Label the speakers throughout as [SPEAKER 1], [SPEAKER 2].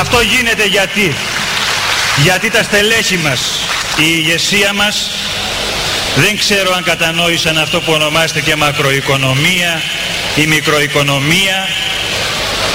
[SPEAKER 1] Αυτό γίνεται γιατί. Γιατί τα στελέχη μας, η ηγεσία μας δεν ξέρω αν κατανόησαν αυτό που ονομάζεται και μακροοικονομία, η μικροοικονομία,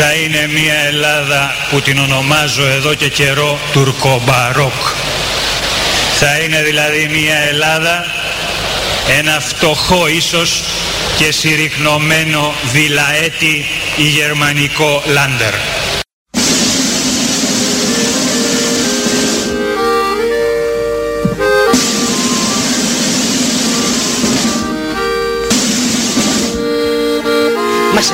[SPEAKER 1] θα είναι μια Ελλάδα που την ονομάζω εδώ και καιρό τουρκομπαρόκ. Θα είναι δηλαδή μια Ελλάδα, ένα φτωχό ίσως και συρρυκνωμένο βιλαέτη ή γερμανικό λάντερ.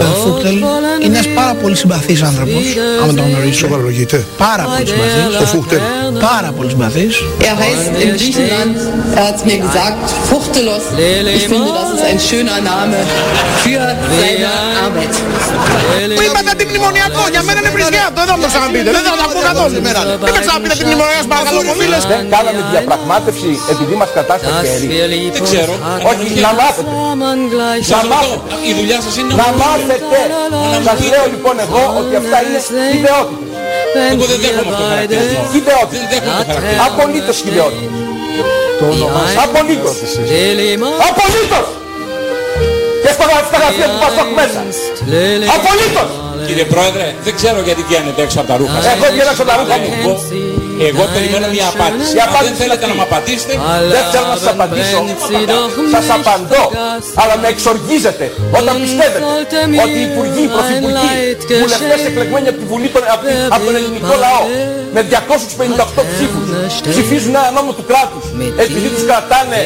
[SPEAKER 2] Ο Φούχτελ είναι ένας πάρα πολύ συμπαθής άνθρωπος, άμα τον γνωρίσω.
[SPEAKER 3] Σοβαρολογείται.
[SPEAKER 2] Πάρα πολύ συμπαθής.
[SPEAKER 3] Ο Φούχτελ.
[SPEAKER 2] Πάρα πολύ συμπαθής.
[SPEAKER 4] Er heißt in Griechenland, er hat mir gesagt, Fuchtelos. Ich finde, das ist ein schöner Name für seine Arbeit.
[SPEAKER 5] Που είπατε αντιμνημονιακό, για μένα είναι βρισκιάτο, δεν θα μου το ξαναπείτε, δεν θα τα πω καθόλου σήμερα. Δεν με ξαναπείτε αντιμνημονιακό, παρακαλώ πολύ.
[SPEAKER 6] Δεν κάναμε διαπραγμάτευση επειδή μας κατάστασε χέρι.
[SPEAKER 7] Δεν ξέρω.
[SPEAKER 6] Όχι, να μάθετε. Να μάθετε.
[SPEAKER 7] Η δουλειά σας είναι
[SPEAKER 6] Να μάθετε. Σας λέω λοιπόν εγώ ότι αυτά είναι ιδεότητες.
[SPEAKER 7] Εγώ δεν δέχομαι αυτό το χαρακτηρισμό. Δεν
[SPEAKER 6] Ιδεότητες.
[SPEAKER 7] δέχομαι το χαρακτηρισμό.
[SPEAKER 6] Απολύτως ιδεότητες. Απολύτως. Απολύτως. Και στα στα γραφεία του Πασόκ μέσα. Απολύτως.
[SPEAKER 7] Κύριε Πρόεδρε, δεν ξέρω γιατί βγαίνετε έξω από τα ρούχα σας.
[SPEAKER 6] Εγώ βγαίνω από τα ρούχα μου.
[SPEAKER 7] Εγώ, εγώ περιμένω μια απάντηση.
[SPEAKER 6] Η
[SPEAKER 7] Αν δεν
[SPEAKER 6] απάντηση
[SPEAKER 7] θέλετε
[SPEAKER 6] είναι
[SPEAKER 7] να μου απαντήσετε,
[SPEAKER 6] Δεν θέλω να σας απαντήσω. Σας απαντώ. Αλλά με εξοργίζετε όταν πιστεύετε ότι οι υπουργοί, οι πρωθυπουργοί, βουλευτές εκλεγμένοι από, τη Βουλή, των- από, τη- από τον ελληνικό λαό με 258 ψήφους ψηφίζουν ένα νόμο του κράτους επειδή τους κρατάνε,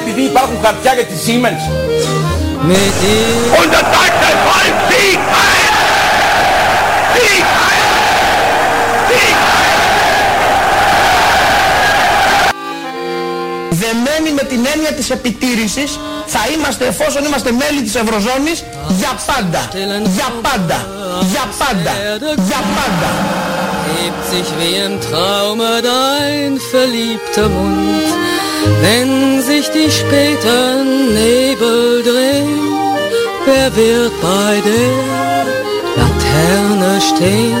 [SPEAKER 6] επειδή υπάρχουν χαρτιά για τη Siemens. Und das deutsche Volk siegt heil!
[SPEAKER 2] Δεμένοι με την έννοια της επιτήρησης θα είμαστε εφόσον είμαστε μέλη της Ευρωζώνης για πάντα. Για πάντα. Για πάντα. Για πάντα.
[SPEAKER 8] hebt sich wie im Traume dein verliebter Mund, wenn sich die späten Nebel drehen, wer wird bei der Laterne stehen,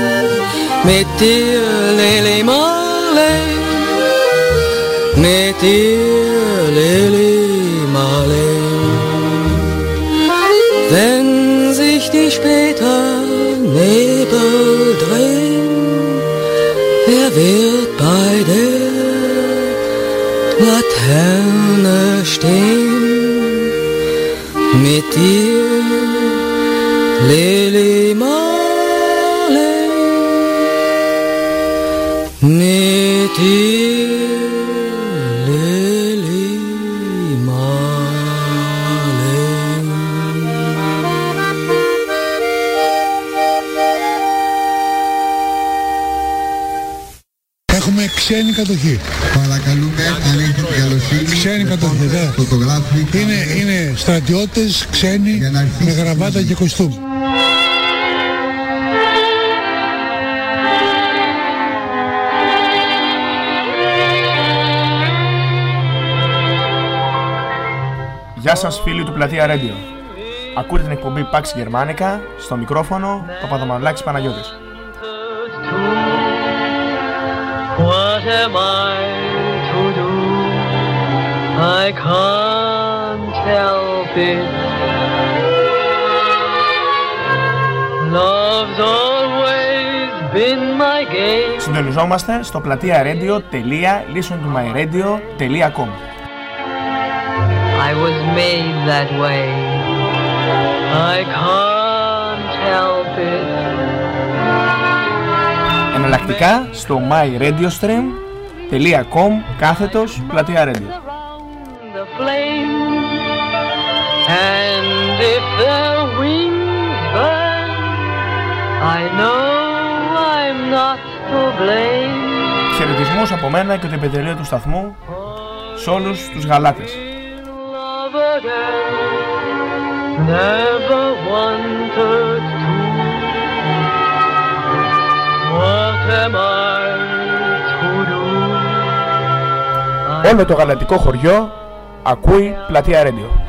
[SPEAKER 8] mit dir Lili Marley, mit dir Lili Marley. Wenn sich die späten Nebel drehen, Wer wird bei der Laterne stehen? Mit dir, Lili Marley. Mit dir,
[SPEAKER 3] Είναι, είναι στρατιώτες, ξένοι,
[SPEAKER 9] Για να αρχίσει
[SPEAKER 3] με
[SPEAKER 9] η
[SPEAKER 3] γραβάτα
[SPEAKER 9] μουσική.
[SPEAKER 3] και κοστούμ.
[SPEAKER 10] Γεια σας φίλοι του Πλατεία Radio. Ακούτε την εκπομπή Pax Germanica στο μικρόφωνο Παπαδομανολάκης Παναγιώτης.
[SPEAKER 8] What am I to do? I can't help it. Love's always been my game.
[SPEAKER 10] Συντονιζόμαστε στο πλατεία radio.listentomyradio.com
[SPEAKER 8] I was made that way. I can't help it.
[SPEAKER 10] Εναλλακτικά στο myradiostream.com κάθετος πλατεία radio. Χαιρετισμούς από μένα και το επιτελείο του σταθμού σε όλους τους γαλάτες.
[SPEAKER 8] Love again. Never wanted to. What am I to do?
[SPEAKER 10] Όλο το γαλατικό χωριό ακούει πλατεία radio.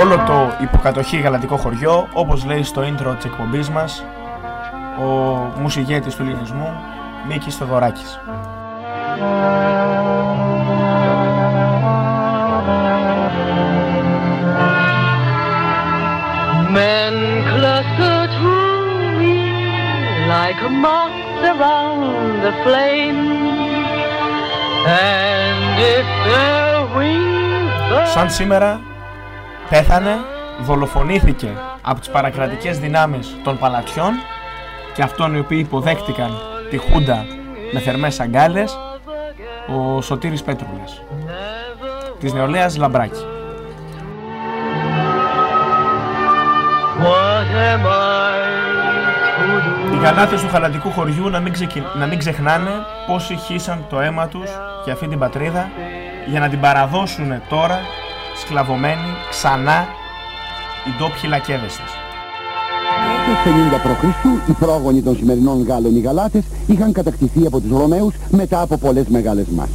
[SPEAKER 10] Όλο το υποκατοχή γαλατικό χωριό, όπως λέει στο intro της εκπομπής μας, ο μουσηγέτης του ελληνισμού, Μίκης Θοδωράκης.
[SPEAKER 8] Men cluster to me like moths around the flame. And if their wings burn,
[SPEAKER 10] Σαν σήμερα πέθανε, δολοφονήθηκε από τις παρακρατικές δυνάμεις των Παλατιών και αυτών οι οποίοι υποδέχτηκαν τη Χούντα με θερμές αγκάλες ο Σωτήρης Πέτρουλας της νεολαίας Λαμπράκη.
[SPEAKER 8] what am I to do?
[SPEAKER 10] Οι γαλάτες του χαλατικού χωριού να μην, ξεκι... να μην ξεχνάνε πόσοι χύσαν το αίμα τους για αυτή την πατρίδα για να την παραδώσουν τώρα σκλαβωμένοι ξανά οι ντόπιοι λακέδες της.
[SPEAKER 11] Το 50 π.Χ. οι πρόγονοι των σημερινών Γάλλων οι Γαλάτες είχαν κατακτηθεί από τους Ρωμαίους μετά από πολλές μεγάλες μάχες.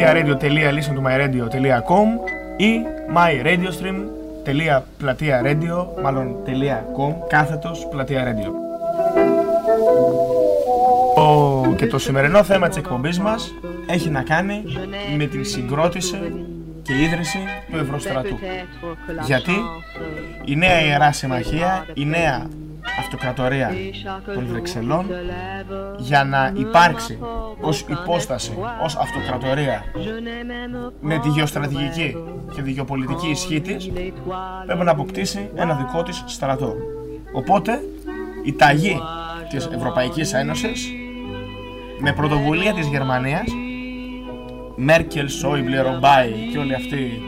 [SPEAKER 10] Πλατεία radio.listentomyradio.com ή myradiostream.πλατεία μάλλον .com κάθετος πλατεία radio. Ο, και το σημερινό θέμα της εκπομπής μας έχει να κάνει με την συγκρότηση και ίδρυση του Ευρωστρατού. Γιατί η νέα Ιερά Συμμαχία, η νέα Αυτοκρατορία των Βρυξελών για να υπάρξει ως υπόσταση, ως αυτοκρατορία με τη γεωστρατηγική και τη γεωπολιτική ισχύ της πρέπει να αποκτήσει ένα δικό της στρατό. Οπότε η ταγή της Ευρωπαϊκής Ένωσης με πρωτοβουλία της Γερμανίας Μέρκελ, Σόιμπλε, Ρομπάι και όλοι αυτοί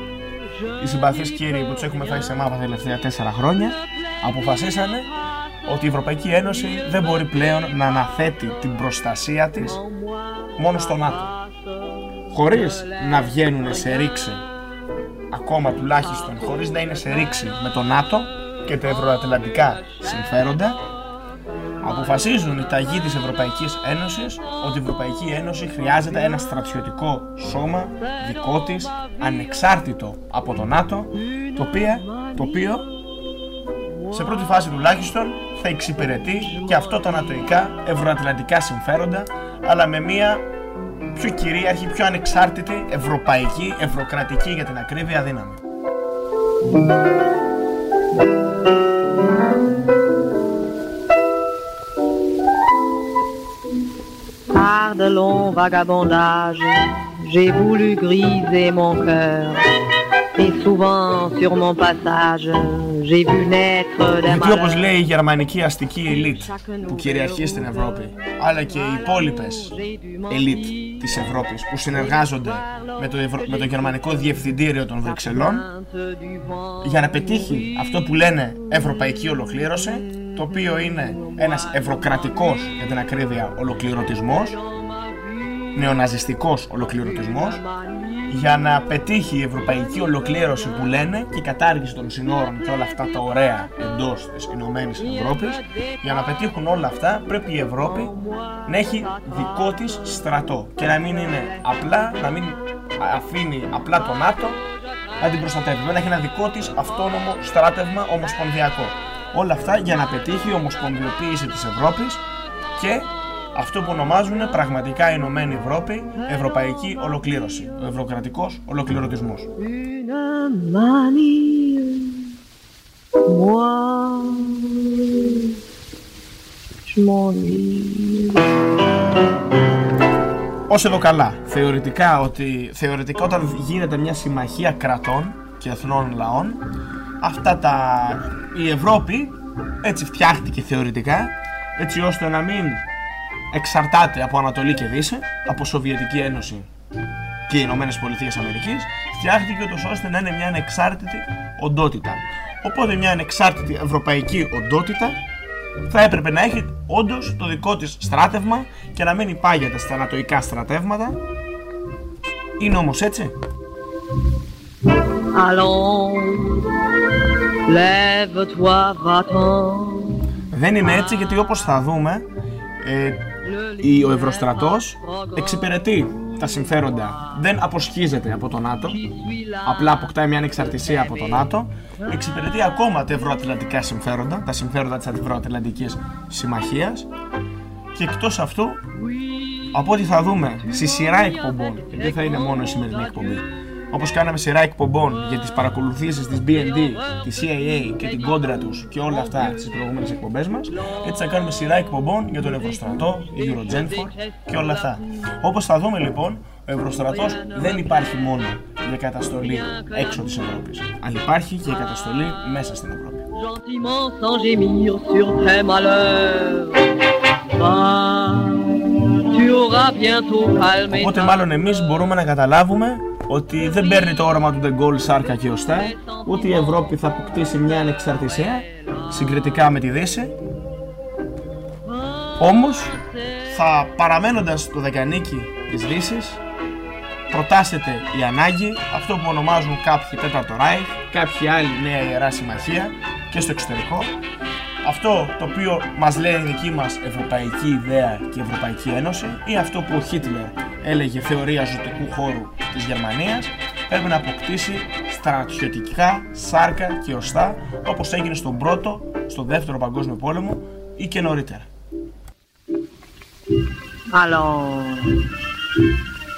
[SPEAKER 10] οι συμπαθείς κύριοι που τους έχουμε φάει σε μάπα τα τελευταία τέσσερα χρόνια αποφασίσανε ότι η Ευρωπαϊκή Ένωση δεν μπορεί πλέον να αναθέτει την προστασία της μόνο στο ΝΑΤΟ. Χωρίς να βγαίνουν σε ρήξη, ακόμα τουλάχιστον, χωρίς να είναι σε ρήξη με το ΝΑΤΟ και τα ευρωατλαντικά συμφέροντα, αποφασίζουν οι ταγοί της Ευρωπαϊκής Ένωσης ότι η Ευρωπαϊκή Ένωση χρειάζεται ένα στρατιωτικό σώμα δικό της, ανεξάρτητο από το ΝΑΤΟ, το οποίο, το οποίο σε πρώτη φάση τουλάχιστον θα εξυπηρετεί και αυτό τα ανατοϊκά ευρωατλαντικά συμφέροντα αλλά με μια πιο κυρίαρχη, πιο ανεξάρτητη, ευρωπαϊκή, ευρωκρατική για την ακρίβεια δύναμη.
[SPEAKER 12] Par de longs vagabondages, j'ai voulu griser mon cœur. Et souvent sur mon passage, j'ai vu naître des
[SPEAKER 10] Γιατί
[SPEAKER 12] malheurs.
[SPEAKER 10] όπως λέει η γερμανική αστική ελίτ που κυριαρχεί στην Ευρώπη, αλλά και οι υπόλοιπες ελίτ της Ευρώπης που συνεργάζονται με το, Ευρω... με το γερμανικό διευθυντήριο των Βρυξελών για να πετύχει αυτό που λένε ευρωπαϊκή ολοκλήρωση, το οποίο είναι ένας ευρωκρατικός για την ακρίβεια ολοκληρωτισμός, νεοναζιστικός ολοκληρωτισμός, για να πετύχει η ευρωπαϊκή ολοκλήρωση που λένε και η κατάργηση των συνόρων και όλα αυτά τα ωραία εντός της Ηνωμένης Ευρώπης για να πετύχουν όλα αυτά πρέπει η Ευρώπη να έχει δικό της στρατό και να μην είναι απλά, να μην αφήνει απλά το ΝΑΤΟ να την προστατεύει. Να έχει ένα δικό της αυτόνομο στράτευμα ομοσπονδιακό. Όλα αυτά για να πετύχει η ομοσπονδιοποίηση της Ευρώπης και αυτό που ονομάζουν πραγματικά η Ενωμένη Ευρώπη, Ευρωπαϊκή Ολοκλήρωση, ο Ευρωκρατικός Ολοκληρωτισμός.
[SPEAKER 12] Une manie, moi, je m'ennuie.
[SPEAKER 10] Ως εδώ καλά, θεωρητικά, ότι, θεωρητικά όταν γίνεται μια συμμαχία κρατών και εθνών λαών, αυτά τα... η Ευρώπη έτσι φτιάχτηκε θεωρητικά, έτσι ώστε να μην εξαρτάται από Ανατολή και Δύση, από Σοβιετική Ένωση και οι Ηνωμένες Πολιτείες Αμερικής, φτιάχτηκε ούτως ώστε να είναι μια ανεξάρτητη οντότητα. Οπότε μια ανεξάρτητη ευρωπαϊκή οντότητα θα έπρεπε να έχει όντως το δικό της στράτευμα και να μην υπάγεται στα ανατοϊκά στρατεύματα. Είναι όμως έτσι.
[SPEAKER 12] Allons, lève-toi, va-t'en.
[SPEAKER 10] Δεν είναι έτσι γιατί όπως θα δούμε ε, η- ο Ευρωστρατός εξυπηρετεί τα συμφέροντα. Δεν αποσχίζεται από το ΝΑΤΟ, απλά αποκτάει μια ανεξαρτησία από το ΝΑΤΟ. Εξυπηρετεί ακόμα τα ευρωατλαντικά συμφέροντα, τα συμφέροντα της Ευρωατλαντικής Συμμαχίας. Και εκτός αυτού, από ό,τι θα δούμε στη σειρά εκπομπών, γιατί δεν θα είναι μόνο η σημερινή εκπομπή, όπως κάναμε σειρά εκπομπών για τις παρακολουθήσεις της BND, της CIA και την κόντρα τους και όλα αυτά στις προηγούμενες εκπομπές μας, έτσι θα κάνουμε σειρά εκπομπών για τον Ευρωστρατό, η Eurogenfor και όλα αυτά. Όπως θα δούμε λοιπόν, ο Ευρωστρατός δεν υπάρχει μόνο για καταστολή έξω της Ευρώπης, αλλά υπάρχει και η καταστολή μέσα στην Ευρώπη.
[SPEAKER 12] Gentiment sans gémir sur tes malheurs. Va, tu auras bientôt calmé
[SPEAKER 10] Οπότε μάλλον εμείς μπορούμε να καταλάβουμε ότι δεν παίρνει το όραμα του Ντεγκόλ σάρκα και οστά, ότι η Ευρώπη θα αποκτήσει μια ανεξαρτησία συγκριτικά με τη Δύση. Όμως, θα παραμένοντας στο δεκανίκι της Δύσης, προτάσεται η ανάγκη, αυτό που ονομάζουν κάποιοι τέταρτο Ράιχ, κάποιοι άλλοι νέα ιερά συμμαχία και στο εξωτερικό, αυτό το οποίο μας λέει η δική μας Ευρωπαϊκή Ιδέα και Ευρωπαϊκή Ένωση ή αυτό που ο Χίτλερ έλεγε θεωρία ζωτικού χώρου της Γερμανίας πρέπει να αποκτήσει στρατιωτικά σάρκα και οστά όπως έγινε στον πρώτο, στον δεύτερο παγκόσμιο πόλεμο ή και νωρίτερα.
[SPEAKER 12] Allons,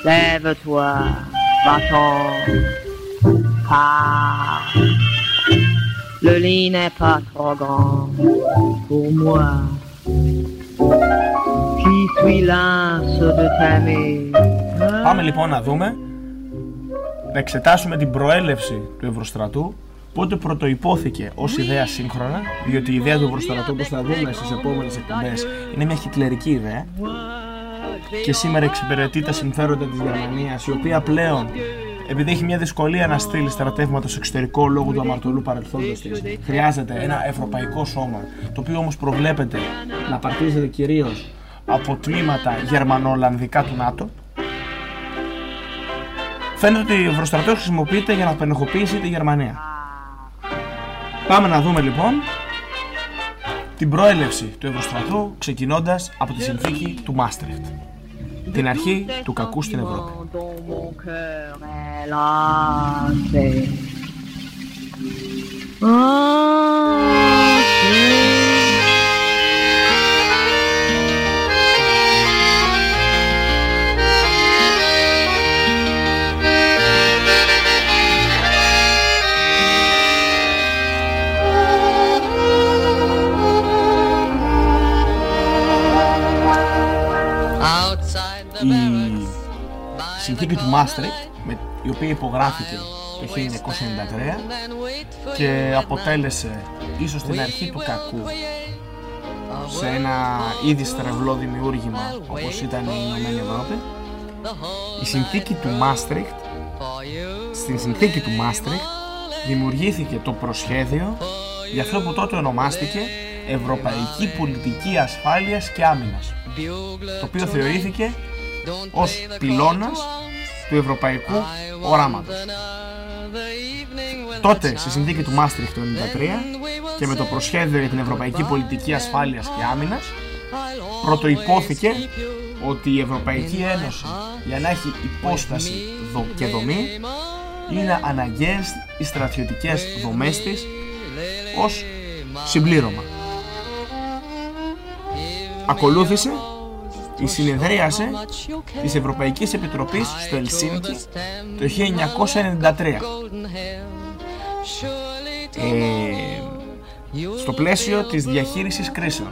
[SPEAKER 12] lève-toi, va-t'en. Ah, le lit n'est pas trop grand pour moi. Qui suis l'as de t'aimer.
[SPEAKER 10] Πάμε λοιπόν να δούμε, να εξετάσουμε την προέλευση του Ευρωστρατού, πότε πρωτοϋπόθηκε ως ιδέα σύγχρονα, διότι η ιδέα του Ευρωστρατού, όπως θα δούμε στις επόμενες εκπομπές, είναι μια χιτλερική ιδέα και σήμερα εξυπηρετεί τα συμφέροντα της Γερμανίας, η οποία πλέον επειδή έχει μια δυσκολία να στείλει στρατεύματα στο εξωτερικό λόγω του αμαρτωλού παρελθόντος της, χρειάζεται ένα ευρωπαϊκό σώμα, το οποίο όμως προβλέπεται να παρτίζεται κυρίως από τμήματα γερμανο-ολλανδικά του ΝΑΤΟ, Φαίνεται ότι ο Ευρωστρατός χρησιμοποιείται για να απενεχοποιήσει τη Γερμανία. Πάμε να δούμε λοιπόν την προέλευση του Ευρωστρατού ξεκινώντας από τη συνθήκη του Μάστριχτ. Την αρχή του κακού στην Ευρώπη.
[SPEAKER 12] Dont
[SPEAKER 10] συνθήκη του Μάστρικτ, με, η οποία υπογράφηκε το 1993 και αποτέλεσε ίσως την αρχή του κακού σε ένα ήδη στρεβλό δημιούργημα όπως ήταν η Ηνωμένη Ευρώπη. Η συνθήκη του Μάστριχτ στην συνθήκη του Μάστριχτ δημιουργήθηκε το προσχέδιο για αυτό που τότε ονομάστηκε Ευρωπαϊκή Πολιτική Ασφάλειας και Άμυνας το οποίο θεωρήθηκε ως πυλώνας του ευρωπαϊκού οράματος. Τότε, στη συνθήκη του Μάστριχτ το 1993 και με το προσχέδιο για την Ευρωπαϊκή Πολιτική Ασφάλειας και Άμυνας, πρωτοϋπόθηκε ότι η Ευρωπαϊκή Ένωση για να έχει υπόσταση και δομή είναι αναγκαίες οι στρατιωτικές δομές της ως συμπλήρωμα. Ακολούθησε η συνεδρίαση της Ευρωπαϊκής Επιτροπής στο Ελσίνκι το 1993 ε, στο πλαίσιο της διαχείρισης κρίσεων.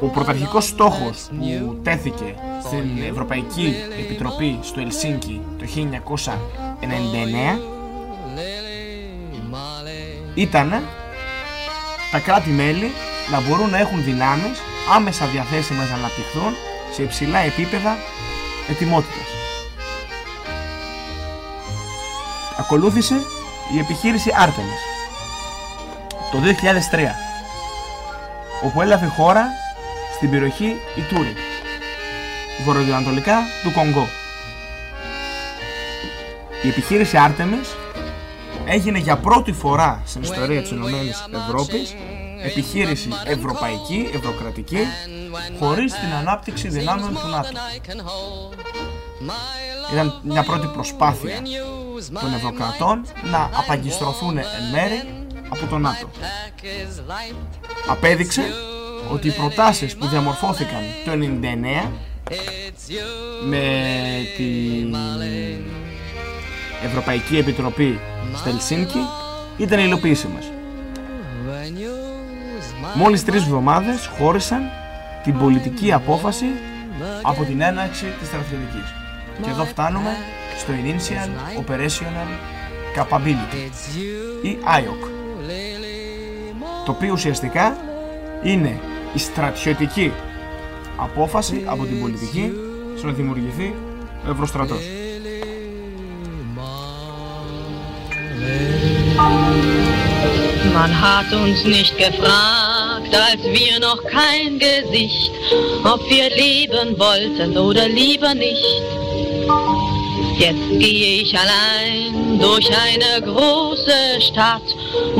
[SPEAKER 10] Ο πρωταρχικός στόχος που τέθηκε στην Ευρωπαϊκή Επιτροπή στο Ελσίνκι το 1999 ήταν τα κράτη-μέλη να μπορούν να έχουν δυνάμεις άμεσα διαθέσιμες να αναπτυχθούν σε υψηλά επίπεδα ετοιμότητας. Ακολούθησε η επιχείρηση Artemis το 2003 όπου έλαβε χώρα στην περιοχή Ιτούρι βορειοανατολικά του Κονγκό. Η επιχείρηση Artemis έγινε για πρώτη φορά στην ιστορία της Ηνωμένης Ευρώπης επιχείρηση ευρωπαϊκή, ευρωκρατική, χωρίς την ανάπτυξη δυνάμεων του ΝΑΤΟ. Ήταν μια πρώτη προσπάθεια των ευρωκρατών να απαγκιστρωθούν εν μέρη από το ΝΑΤΟ. Απέδειξε ότι οι προτάσεις που διαμορφώθηκαν το 1999 με την Ευρωπαϊκή Επιτροπή στο Ελσίνκι ήταν υλοποιήσιμες. Μόλις τρεις εβδομάδες χώρισαν την πολιτική απόφαση από την έναρξη της στρατιωτικής. Και εδώ φτάνουμε στο Initial Operational Capability ή IOC το οποίο ουσιαστικά είναι η στρατιωτική απόφαση από την πολιτική στο να δημιουργηθεί ο Ευρωστρατός.
[SPEAKER 12] Man hat uns nicht gefragt, als wir noch kein Gesicht, ob wir leben wollten oder lieber nicht. Jetzt gehe ich allein durch eine große Stadt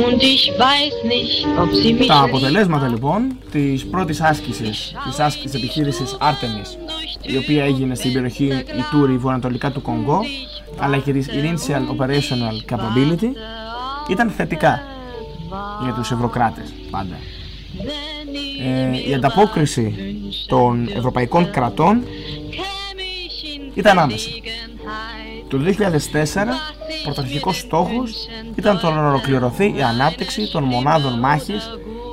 [SPEAKER 12] und ich weiß nicht, ob sie mich
[SPEAKER 10] Τα αποτελέσματα λοιπόν της πρώτης άσκησης της άσκησης επιχείρησης Artemis η οποία έγινε στην περιοχή Ιτούρι βορειοανατολικά του Κονγκό αλλά και της Initial Operational Capability ήταν θετικά για τους ευρωκράτες πάντα. Ε, η ανταπόκριση των ευρωπαϊκών κρατών ήταν άμεση. Το 2004 πρωταρχικός στόχος ήταν το να ολοκληρωθεί η ανάπτυξη των μονάδων μάχης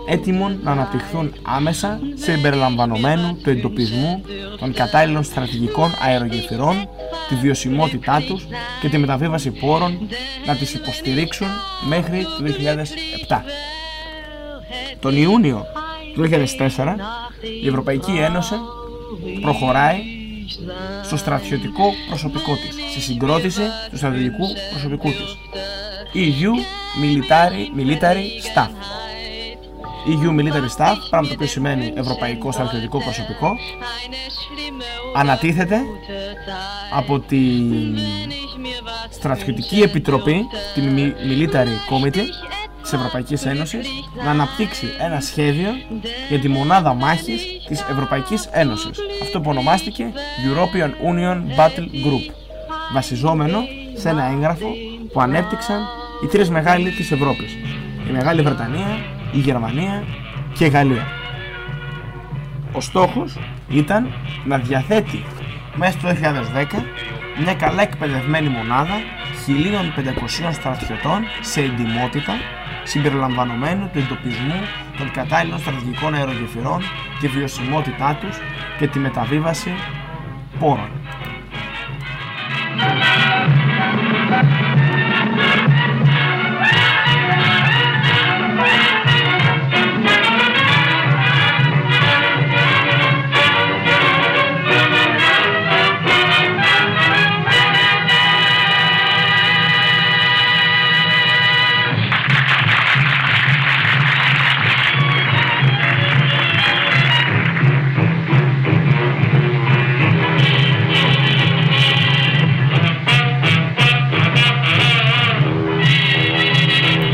[SPEAKER 10] έτοιμων να αναπτυχθούν άμεσα σε συμπεριλαμβανομένου του εντοπισμού των κατάλληλων στρατηγικών αερογεφυρών, τη βιωσιμότητά τους και τη μεταβίβαση πόρων να τις υποστηρίξουν μέχρι το 2007. Τον Ιούνιο του 2004 η Ευρωπαϊκή Ένωση προχωράει στο στρατιωτικό προσωπικό της, στη συγκρότηση του στρατιωτικού προσωπικού της. EU Military, Military Staff. EU Military Staff, πράγμα το οποίο σημαίνει Ευρωπαϊκό Στρατιωτικό Προσωπικό, ανατίθεται από την Στρατιωτική Επιτροπή, την Military Committee της Ευρωπαϊκής Ένωσης, να αναπτύξει ένα σχέδιο για τη μονάδα μάχης της Ευρωπαϊκής Ένωσης, αυτό που ονομάστηκε European Union Battle Group, βασιζόμενο σε ένα έγγραφο που ανέπτυξαν οι τρεις μεγάλοι της Ευρώπης, η Μεγάλη Βρετανία, η Γερμανία και η Γαλλία. Ο στόχος ήταν να διαθέτει μέσα στο 2010 μια καλά εκπαιδευμένη μονάδα 1500 στρατιωτών σε εντιμότητα συμπεριλαμβανομένου του εντοπισμού των κατάλληλων στρατηγικών αερογεφυρών και βιωσιμότητά τους και τη μεταβίβαση πόρων.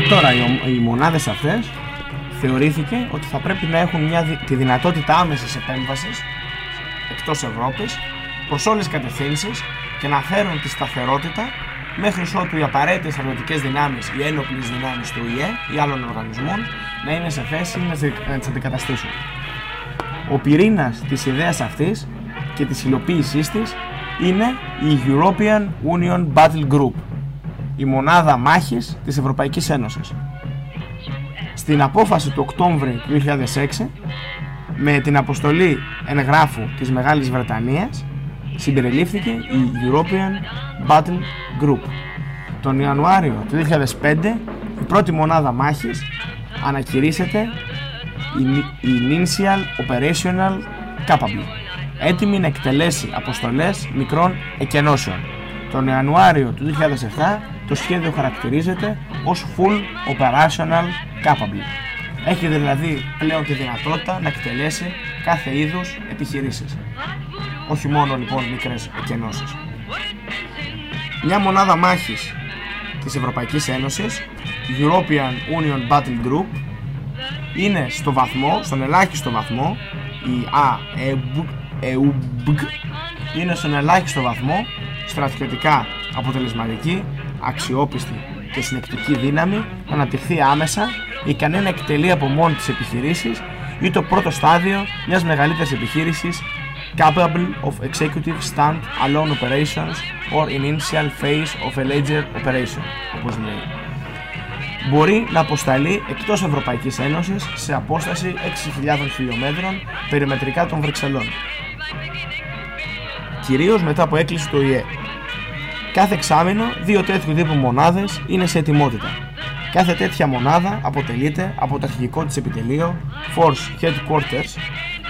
[SPEAKER 10] Τώρα οι, ο- οι μονάδες αυτές θεωρήθηκε ότι θα πρέπει να έχουν μια, δι- τη δυνατότητα άμεσης επέμβασης εκτός Ευρώπης προς όλες τις κατευθύνσεις και να φέρουν τη σταθερότητα μέχρι ότου οι απαραίτητες στρατιωτικές δυνάμεις, οι ένοπλες δυνάμεις του ΙΕ ή άλλων οργανισμών να είναι σε θέση να τις- να τις αντικαταστήσουν. Ο πυρήνας της ιδέας αυτής και της υλοποίησής της είναι η European Union Battle Group, η μονάδα μάχης της Ευρωπαϊκής Ένωσης. Στην απόφαση του Οκτώβρη του 2006, με την αποστολή εγγράφου της Μεγάλης Βρετανίας, συμπεριλήφθηκε η European Battle Group. Τον Ιανουάριο του 2005, η πρώτη μονάδα μάχης ανακηρύσσεται η Initial Operational Capable, έτοιμη να εκτελέσει αποστολές μικρών εκενώσεων. Τον Ιανουάριο του 2007 το σχέδιο χαρακτηρίζεται ως Full Operational Capable. Έχει δηλαδή πλέον τη δυνατότητα να εκτελέσει κάθε είδους επιχειρήσεις. Όχι μόνο λοιπόν μικρές εκενώσεις. Μια μονάδα μάχης της Ευρωπαϊκής Ένωσης, European Union Battle Group, είναι στο βαθμό, στον ελάχιστο βαθμό, η ΑΕΟΥΜΠΓ είναι στον ελάχιστο βαθμό στρατιωτικά αποτελεσματική, αξιόπιστη και συνεκτική δύναμη να αναπτυχθεί άμεσα, ικανή να εκτελεί από μόνη της επιχειρήσεις ή το πρώτο στάδιο μιας μεγαλύτερης επιχείρησης capable of executive stand alone operations or initial phase of a larger operation, όπως λέει μπορεί να αποσταλεί εκτός Ευρωπαϊκής Ένωσης σε απόσταση 6.000 χιλιόμετρων περιμετρικά των Βρυξελών. Κυρίως μετά από έκκληση του ΙΕ. Κάθε εξάμεινο, δύο τέτοιου τύπου μονάδες είναι σε ετοιμότητα. Κάθε τέτοια μονάδα αποτελείται από το αρχικό της επιτελείο Force Headquarters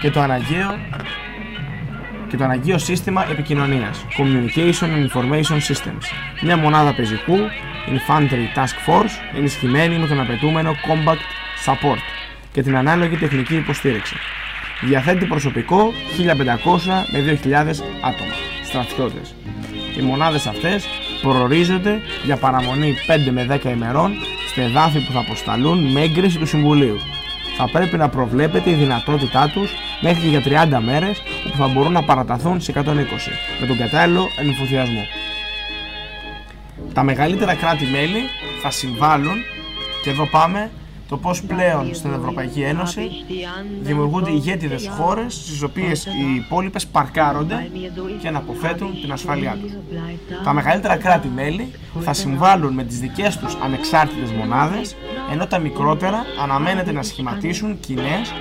[SPEAKER 10] και το αναγκαίο και το αναγκαίο σύστημα επικοινωνίας Communication and Information Systems. Μια μονάδα πεζικού Infantry Task Force ενισχυμένη με τον απαιτούμενο Combat Support και την ανάλογη τεχνική υποστήριξη. Διαθέτει προσωπικό 1500 με 2000 άτομα στρατιώτες οι μονάδες αυτές προορίζονται για παραμονή 5 με 10 ημερών στα εδάφη που θα αποσταλούν με έγκριση του Συμβουλίου θα πρέπει να προβλέπεται η δυνατότητά τους μέχρι και για 30 μέρες όπου θα μπορούν να παραταθούν σε 120 με τον κατάλληλο ενθουσιασμό. Τα μεγαλύτερα κράτη-μέλη θα συμβάλλουν και εδώ πάμε το πώς πλέον στην Ευρωπαϊκή Ένωση δημιουργούνται ηγέτιδες χώρες στις οποίες οι υπόλοιπες παρκάρονται και να αποφέτουν την ασφάλειά τους. Τα μεγαλύτερα κράτη-μέλη θα συμβάλλουν με τις δικές τους ανεξάρτητες μονάδες ενώ τα μικρότερα αναμένεται να σχηματίσουν κοινές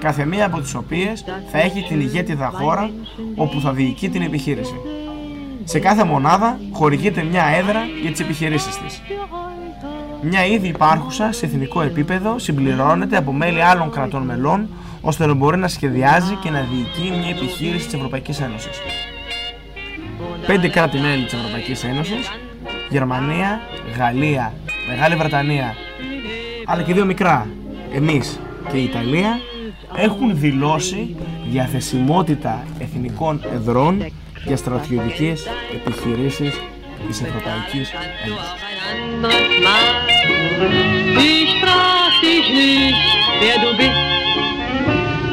[SPEAKER 10] κάθε μία από τις οποίες θα έχει την ηγέτιδα χώρα όπου θα διοικεί την επιχείρηση. Σε κάθε μονάδα χορηγείται μια έδρα για τις επιχειρήσεις της. Μια ήδη υπάρχουσα σε εθνικό επίπεδο συμπληρώνεται από μέλη άλλων κρατών μελών ώστε να μπορεί να σχεδιάζει και να διοικεί μια επιχείρηση της Ευρωπαϊκής Ένωσης. Πέντε κράτη-μέλη της Ευρωπαϊκής Ένωσης, Γερμανία, Γαλλία, Μεγάλη Βρετανία, αλλά και δύο μικρά, εμείς και η Ιταλία, έχουν δηλώσει διαθεσιμότητα εθνικών εδρών για στρατιωτικές επιχειρήσεις της Ευρωπαϊκής Ένωσης.
[SPEAKER 12] Anderes Mal. Ich frag dich nicht, wer du bist.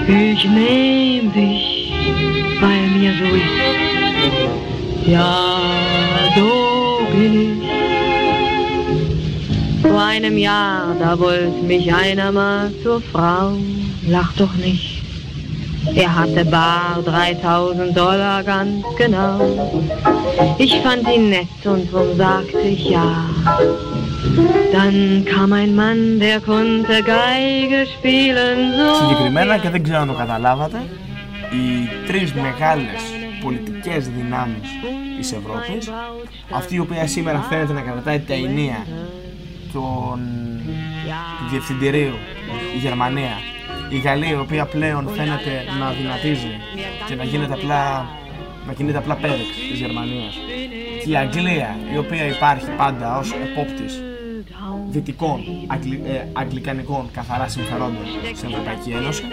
[SPEAKER 12] Ich nehm dich, weil mir so ist. Ja, so bin ich. Vor einem Jahr, da wollte mich einer mal zur Frau. Lach doch nicht. Er hatte bar 3000 Dollar ganz genau. Ich fand ihn nett und drum sagte ich ja. Dann kam ein Mann, der konnte Geige spielen so.
[SPEAKER 10] Συγκεκριμένα και δεν ξέρω αν το καταλάβατε, οι τρεις μεγάλες πολιτικές δυνάμεις της Ευρώπης αυτή η οποία σήμερα φαίνεται να κρατάει τα ενία των... του Διευθυντηρίου η Γερμανία η Γαλλία η οποία πλέον φαίνεται να δυνατίζει και να γίνεται απλά να κινείται απλά πέδεξ της Γερμανίας και η Αγγλία η οποία υπάρχει πάντα ως επόπτης δυτικών αγγλι, ε, αγγλικανικών καθαρά συμφερόντων στην Ευρωπαϊκή Ένωση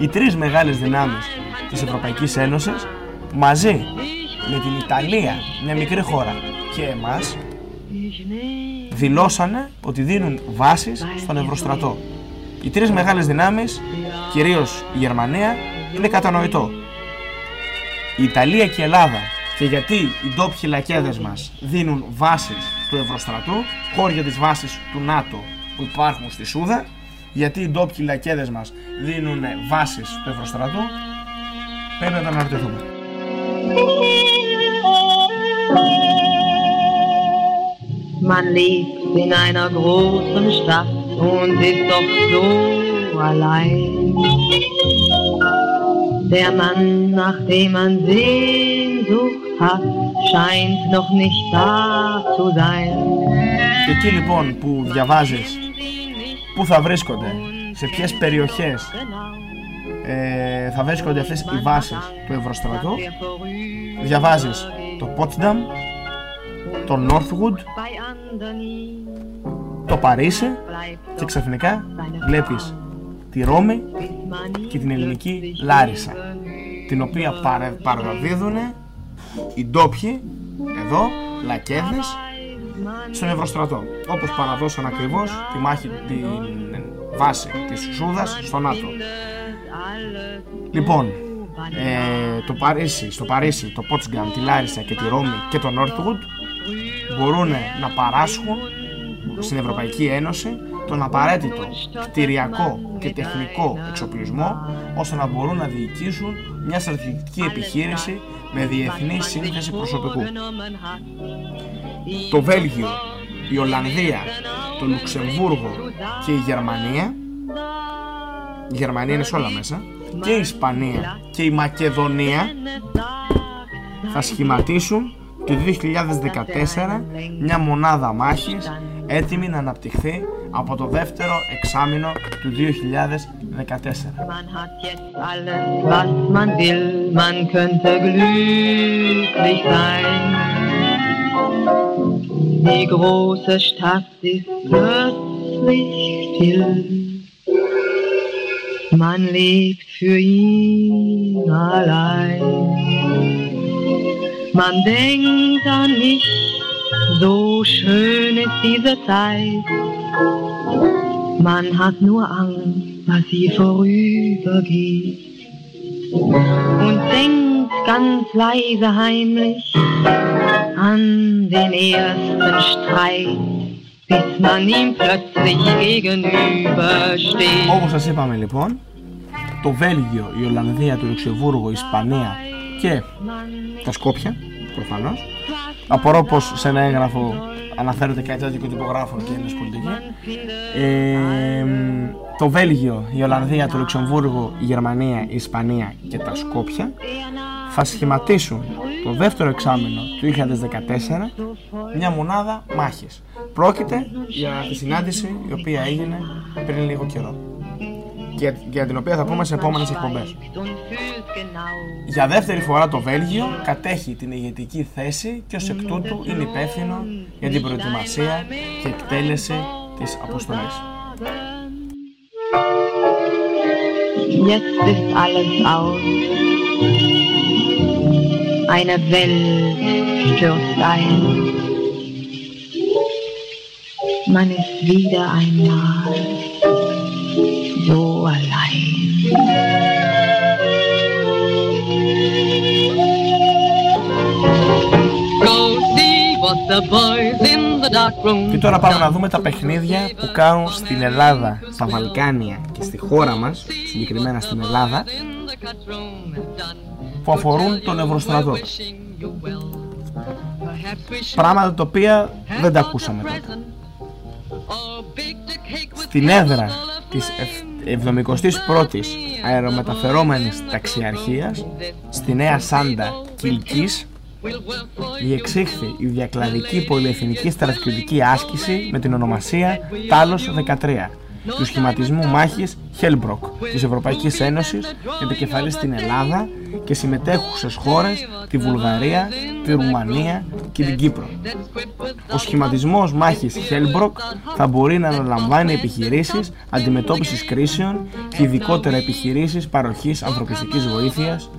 [SPEAKER 10] οι τρεις μεγάλες δυνάμεις της Ευρωπαϊκής Ένωσης μαζί με την Ιταλία, μια μικρή χώρα και εμάς δηλώσανε ότι δίνουν βάσεις στον Ευρωστρατό. Οι τρεις μεγάλες δυνάμεις, κυρίως η Γερμανία, είναι κατανοητό. Η Ιταλία και η Ελλάδα και γιατί οι ντόπιοι λακέδες μας δίνουν βάσεις του Ευρωστρατού, χώρια τις βάσεις του ΝΑΤΟ που υπάρχουν στη Σούδα, γιατί οι ντόπιοι λακέδες μας δίνουν βάσεις του Ευρωστρατού, πρέπει να το αναρωτηθούμε.
[SPEAKER 12] Man lebt in einer großen Stadt und ist doch so allein. Der Mann, nach dem man Sehnsucht hat, scheint noch nicht da zu sein.
[SPEAKER 10] Και εκεί λοιπόν που διαβάζεις; Πού θα βρίσκονται, σε ποιες περιοχές; Ε, θα βρίσκονται αυτές οι βάσεις του Ευρωστρατού, διαβάζεις το Potsdam, το Northwood, το Παρίσι και ξαφνικά βλέπεις τη Ρώμη και την ελληνική Λάρισα την οποία παρα, παραδίδουν οι ντόπιοι εδώ, λακέδες στον Ευρωστρατό όπως παραδώσαν ακριβώς τη μάχη την βάση της Σούδας στο ΝΑΤΟ. Λοιπόν ε, το Παρίσι, στο Παρίσι, το Πότσγκαμ, τη Λάρισα και τη Ρώμη και το Νόρτγουτ μπορούν να παράσχουν στην Ευρωπαϊκή Ένωση τον απαραίτητο κτηριακό και τεχνικό εξοπλισμό ώστε να μπορούν να διοικήσουν μια στρατιωτική επιχείρηση με διεθνή σύνθεση προσωπικού. Το Βέλγιο, η Ολλανδία, το Λουξεμβούργο και η Γερμανία η Γερμανία είναι σε όλα μέσα και η Ισπανία και η Μακεδονία θα σχηματίσουν το 2014 μια μονάδα μάχης έτοιμη να αναπτυχθεί από το δεύτερο εξάμεινο του 2014.
[SPEAKER 12] Man hat jetzt alles, was man will, man könnte glücklich sein. Die große Stadt ist plötzlich still. Man lebt für ihn allein. Man denkt an mich, so schön ist diese Zeit. Man hat nur Angst, dass sie vorübergeht. Und denkt ganz leise heimlich an den ersten Streit, bis man ihm plötzlich gegenübersteht.
[SPEAKER 10] Όπως σας είπαμε λοιπόν, το Βέλγιο, η Ολλανδία, το Λουξεμβούργο, η Ισπανία και τα Σκόπια, προφανώς. Απορώ πως σε ένα έγγραφο αναφέρονται κάτι τέτοιο και τυπογράφων και Έλληνες πολιτικοί. Ε, το Βέλγιο, η Ολλανδία, το Λουξεμβούργο, η Γερμανία, η Ισπανία και τα Σκόπια θα σχηματίσουν το δεύτερο εξάμεινο του 2014 μια μονάδα μάχης. Πρόκειται για τη συνάντηση η οποία έγινε πριν λίγο καιρό και για την οποία θα πούμε σε επόμενες εκπομπές. Για δεύτερη φορά το Βέλγιο κατέχει την ηγετική θέση και ως εκ τούτου είναι υπεύθυνο για την προετοιμασία και εκτέλεση της αποστολής.
[SPEAKER 12] Jetzt ist alles aus. Eine Welt stürzt ein. Man ist wieder einmal
[SPEAKER 10] Και τώρα πάμε να δούμε τα παιχνίδια που κάνουν στην Ελλάδα, στα Βαλκάνια και στη χώρα μας, συγκεκριμένα στην Ελλάδα, που αφορούν τον Ευρωστρατό. Πράγματα τα οποία δεν τα ακούσαμε τότε. Στην έδρα της 71ης αερομεταφερόμενης ταξιαρχίας στη Νέα Σάντα Κιλκίς διεξήχθη η διακλαδική πολυεθνική στρατιωτική άσκηση με την ονομασία Τάλος 13 του σχηματισμού μάχης Χέλμπροκ της Ευρωπαϊκής Ένωσης επικεφαλής στην Ελλάδα και συμμετέχουσες χώρες τη Βουλγαρία, τη Ρουμανία και την Κύπρο. Ο σχηματισμός μάχης Χέλμπροκ θα μπορεί να αναλαμβάνει επιχειρήσεις αντιμετώπισης κρίσεων και ειδικότερα επιχειρήσεις παροχής ανθρωπιστικής βοήθειας,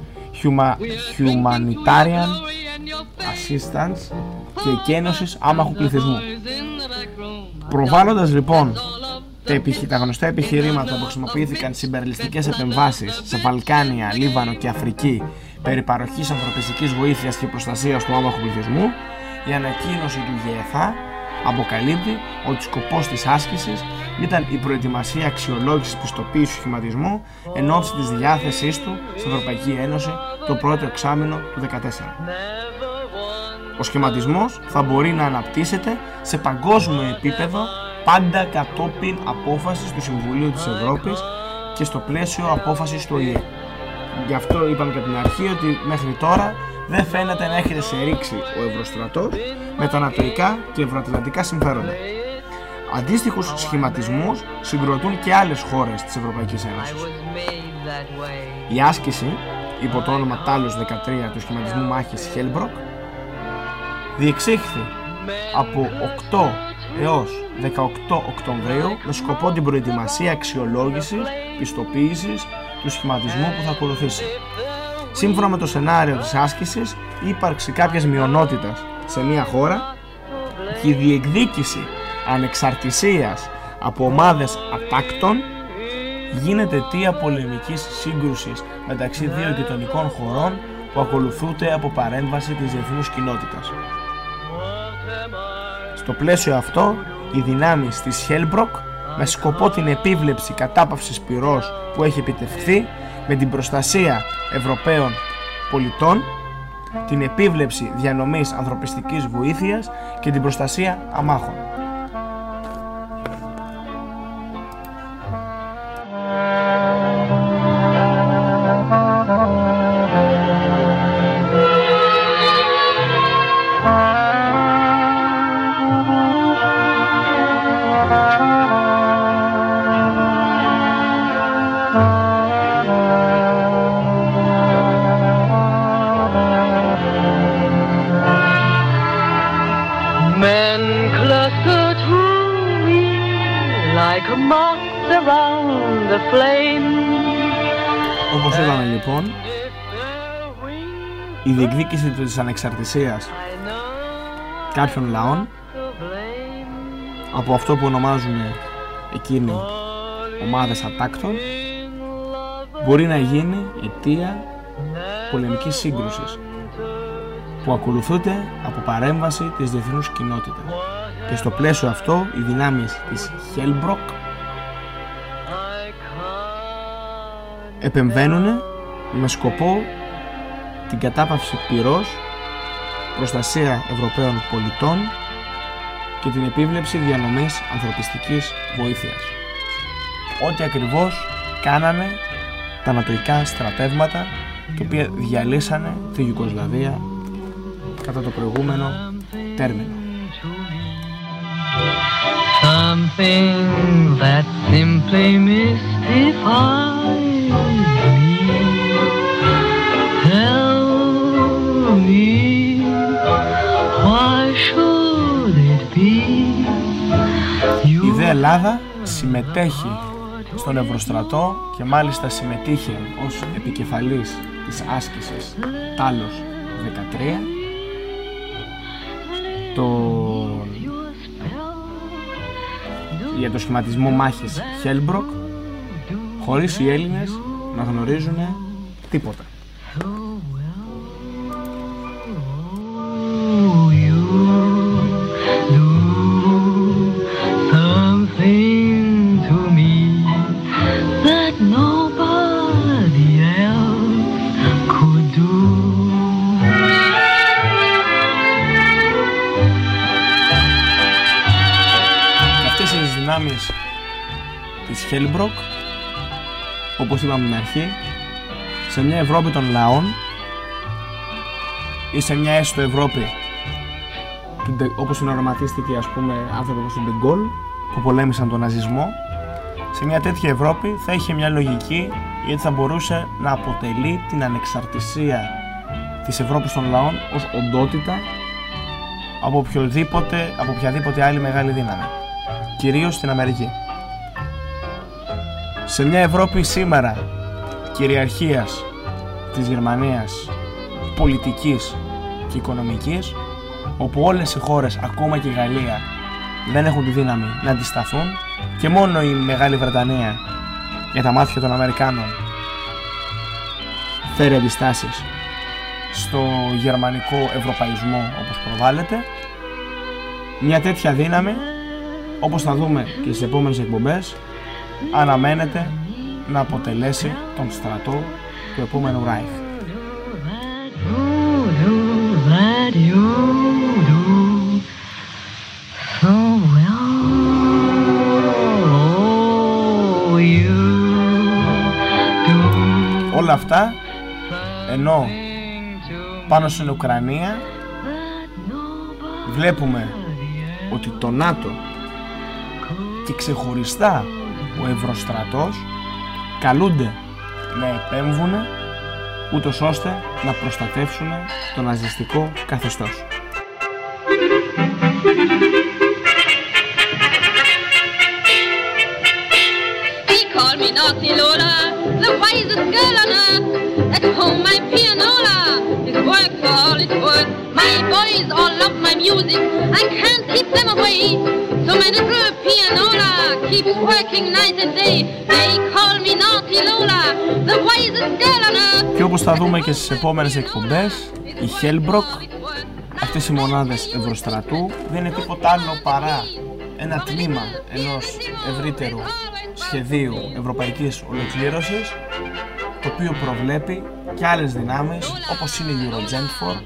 [SPEAKER 10] huma- humanitarian assistance και εκένωσης άμαχου πληθυσμού. Προβάλλοντας λοιπόν τα, επιχει... τα γνωστά επιχειρήματα που χρησιμοποιήθηκαν στις ιμπεριαλιστικές επεμβάσεις σε Βαλκάνια, Λίβανο και Αφρική περί παροχής ανθρωπιστικής βοήθειας και προστασίας του άμαχου πληθυσμού, η ανακοίνωση του ΓΕΘΑ αποκαλύπτει ότι σκοπός της άσκησης ήταν η προετοιμασία αξιολόγησης πιστοποίησης του σχηματισμού εν ώψη της διάθεσής του στην Ευρωπαϊκή Ένωση το πρώτο εξάμεινο του 2014. Ο σχηματισμός θα μπορεί να αναπτύσσεται σε παγκόσμιο επίπεδο πάντα κατόπιν απόφασης του Συμβουλίου της Ευρώπης και στο πλαίσιο απόφασης του ΟΗΕ. Γι' αυτό είπαμε και από την αρχή ότι μέχρι τώρα δεν φαίνεται να έρχεται σε ρήξη ο Ευρωστρατός με τα νατοϊκά και ευρωατλαντικά συμφέροντα. Αντίστοιχους σχηματισμούς συγκροτούν και άλλες χώρες της Ευρωπαϊκής Ένωσης. Η άσκηση, υπό το όνομα Τάλος 13 του σχηματισμού μάχης Χέλμπροκ, διεξήχθη από 8 έως 18 Οκτωβρίου με σκοπό την προετοιμασία αξιολόγησης, πιστοποίησης του σχηματισμού που θα ακολουθήσει. Σύμφωνα με το σενάριο της άσκησης, η ύπαρξη κάποιας μειονότητας σε μια χώρα και η διεκδίκηση ανεξαρτησίας από ομάδες ατάκτων γίνεται αιτία πολεμικής σύγκρουσης μεταξύ δύο γειτονικών χωρών που ακολουθούνται από παρέμβαση της διεθνούς κοινότητας. Στο πλαίσιο αυτό, οι δυνάμεις της Χέλμπροκ με σκοπό την επίβλεψη κατάπαυσης πυρός που έχει επιτευχθεί με την προστασία Ευρωπαίων πολιτών, την επίβλεψη διανομής ανθρωπιστικής βοήθειας και την προστασία αμάχων.
[SPEAKER 8] Men cluster to me like moths around the flame.
[SPEAKER 10] Όπως είδαμε λοιπόν, η διεκδίκηση της ανεξαρτησίας κάποιων λαών από αυτό που ονομάζουμε εκείνοι ομάδες ατάκτων μπορεί να γίνει αιτία πολεμικής σύγκρουσης που ακολουθούνται από παρέμβαση της διεθνούς κοινότητας. Και στο πλαίσιο αυτό οι δυνάμεις της Χέλμπροκ επεμβαίνουν με σκοπό την κατάπαυση πυρός, προστασία Ευρωπαίων πολιτών και την επίβλεψη διανομής ανθρωπιστικής βοήθειας. Ό,τι ακριβώς κάνανε τα ανατοϊκά στρατεύματα τα οποία διαλύσανε τη Ιουγκοσλαβία κατά το προηγούμενο τέρμινο.
[SPEAKER 8] Something that simply mystifies me. Tell me, why should it be?
[SPEAKER 10] Η ΔΕ Ελλάδα συμμετέχει στον Ευρωστρατό και μάλιστα συμμετείχε ως επικεφαλής της άσκησης Τάλος 13 το... για το σχηματισμό μάχης Χέλμπροκ χωρίς οι Έλληνες να γνωρίζουν τίποτα. Όπως είπαμε στην αρχή σε μια Ευρώπη των λαών ή σε μια έστω Ευρώπη του Ντε- όπως την οραματίστηκε ας πούμε άνθρωποι όπως ο Ντεγκόλ που πολέμησαν τον ναζισμό σε μια τέτοια Ευρώπη θα είχε μια λογική γιατί θα μπορούσε να αποτελεί την ανεξαρτησία της Ευρώπης των λαών ως οντότητα από, οποιοδήποτε, από οποιαδήποτε άλλη μεγάλη δύναμη κυρίως στην Αμερική σε μια Ευρώπη σήμερα κυριαρχίας της Γερμανίας πολιτικής και οικονομικής όπου όλες οι χώρες, ακόμα και η Γαλλία δεν έχουν τη δύναμη να αντισταθούν και μόνο η Μεγάλη Βρετανία για τα μάτια των Αμερικάνων φέρει αντιστάσεις στο γερμανικό ευρωπαϊσμό όπως προβάλλεται. Μια τέτοια δύναμη όπως θα δούμε και στις επόμενες εκπομπές αναμένεται να αποτελέσει τον στρατό του επόμενου Ράιχ.
[SPEAKER 8] that you do so well. You
[SPEAKER 10] Όλα αυτά ενώ πάνω στην Ουκρανία βλέπουμε ότι το ΝΑΤΟ και ξεχωριστά ο Ευρωστρατός καλούνται να επέμβουν ούτως ώστε να προστατεύσουν το ναζιστικό καθεστώς.
[SPEAKER 12] They call me Naughty Lola, the wisest girl on earth. At home my pianola is work for all it's worth. My boys all love my music, I can't keep them away. Keeps working night and day. They call me Naughty Lola, the wisest girl on earth.
[SPEAKER 10] Και όπως θα δούμε και στις επόμενες εκπομπές, η Hellbrock, αυτές οι μονάδες ευρωστρατού, δεν είναι τίποτα άλλο παρά ένα τμήμα ενός ευρύτερου σχεδίου ευρωπαϊκής ολοκλήρωσης, το οποίο προβλέπει και άλλες δυνάμεις, όπως είναι η Eurogenfor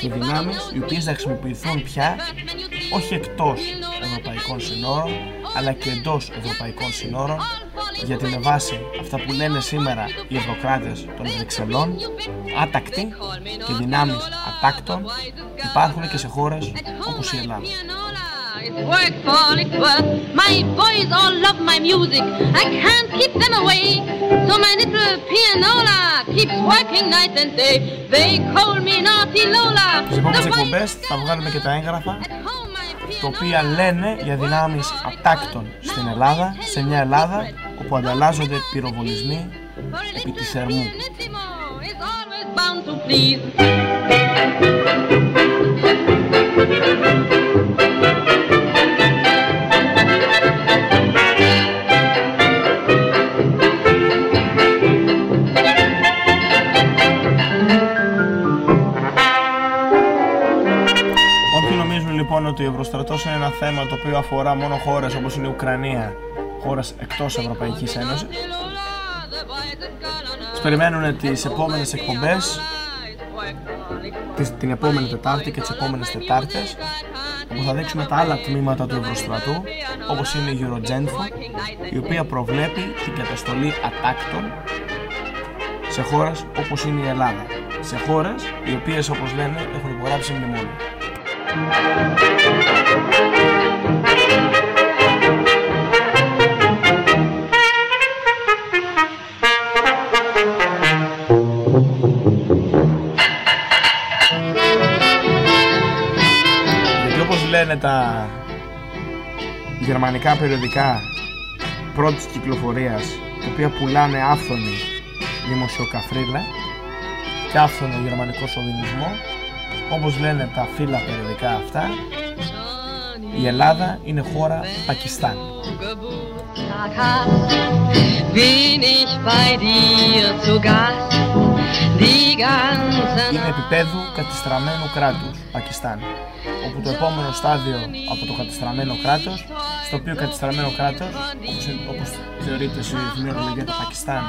[SPEAKER 10] και δυνάμεις οι οποίες θα χρησιμοποιηθούν πια όχι εκτός ευρωπαϊκών συνόρων, αλλά και εντός ευρωπαϊκών συνόρων, γιατί με βάση αυτά που λένε σήμερα οι ευρωκράτες των Βρυξελών, άτακτοι και δυνάμεις ατάκτων υπάρχουν και σε χώρες όπως η Ελλάδα.
[SPEAKER 12] It's work for all it's worth. My boys all love my music. I can't keep them away. So my little pianola keeps working night and day. They call me Naughty Lola.
[SPEAKER 10] Στις επόμενες εκπομπές θα βγάλουμε και τα έγγραφα τα οποία λένε για δυνάμεις ατάκτων στην Ελλάδα, σε μια Ελλάδα όπου ανταλλάζονται πυροβολισμοί επί της Ερμού. Λοιπόν ότι ο Ευρωστρατός είναι ένα θέμα το οποίο αφορά μόνο χώρες όπως είναι η Ουκρανία, χώρες εκτός Ευρωπαϊκής Ένωσης, τις περιμένουν τις επόμενες εκπομπές, τις- την επόμενη Τετάρτη και τις επόμενες Τετάρτες, όπου θα δείξουμε τα άλλα τμήματα του Ευρωστρατού, όπως είναι η Eurogenfo, η οποία προβλέπει την καταστολή ατάκτων σε χώρες όπως είναι η Ελλάδα. Σε χώρες οι οποίες όπως λένε έχουν υπογράψει μνημόνιο. Γιατί όπως λένε τα γερμανικά περιοδικά πρώτης κυκλοφορίας τα οποία πουλάνε άφθονη δημοσιοκαφρίλα και άφθονο γερμανικός σοβινισμό όπως λένε τα φύλλα περιοδικά αυτά η Ελλάδα είναι χώρα Πακιστάν
[SPEAKER 12] Tag hast, bin ich bei dir zu Gast; Die ganze
[SPEAKER 10] είναι επίπεδου κατεστραμμένου κράτους Πακιστάν όπου το επόμενο στάδιο από το κατεστραμμένο κράτος στο οποίο κατεστραμμένο κράτος όπως, όπως θεωρείται στη διεθνή ορολογία του Πακιστάν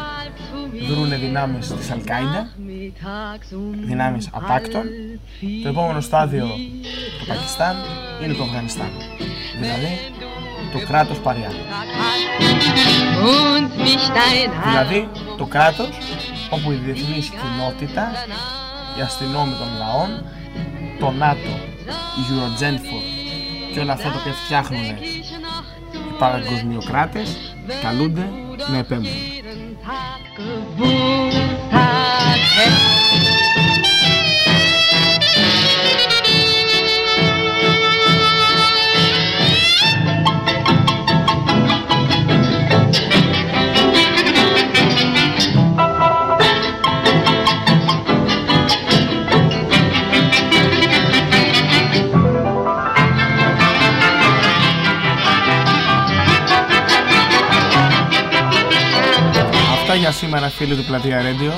[SPEAKER 10] δρούν δυνάμεις της Αλκάιντα δυνάμεις ατάκτων το επόμενο στάδιο του Πακιστάν είναι το Αφγανιστάν. Δηλαδή το κράτος παριά.
[SPEAKER 12] Und mich dein
[SPEAKER 10] δηλαδή το κράτος όπου η διεθνής κοινότητα, οι αστυνόμοι των λαών το ΝΑΤΟ, η Eurogenfor και όλα αυτά τα οποία φτιάχνουν οι παγκοσμιοκράτες καλούνται να επέμβουν. Αυτά για σήμερα φίλοι του Πλατεία Radio.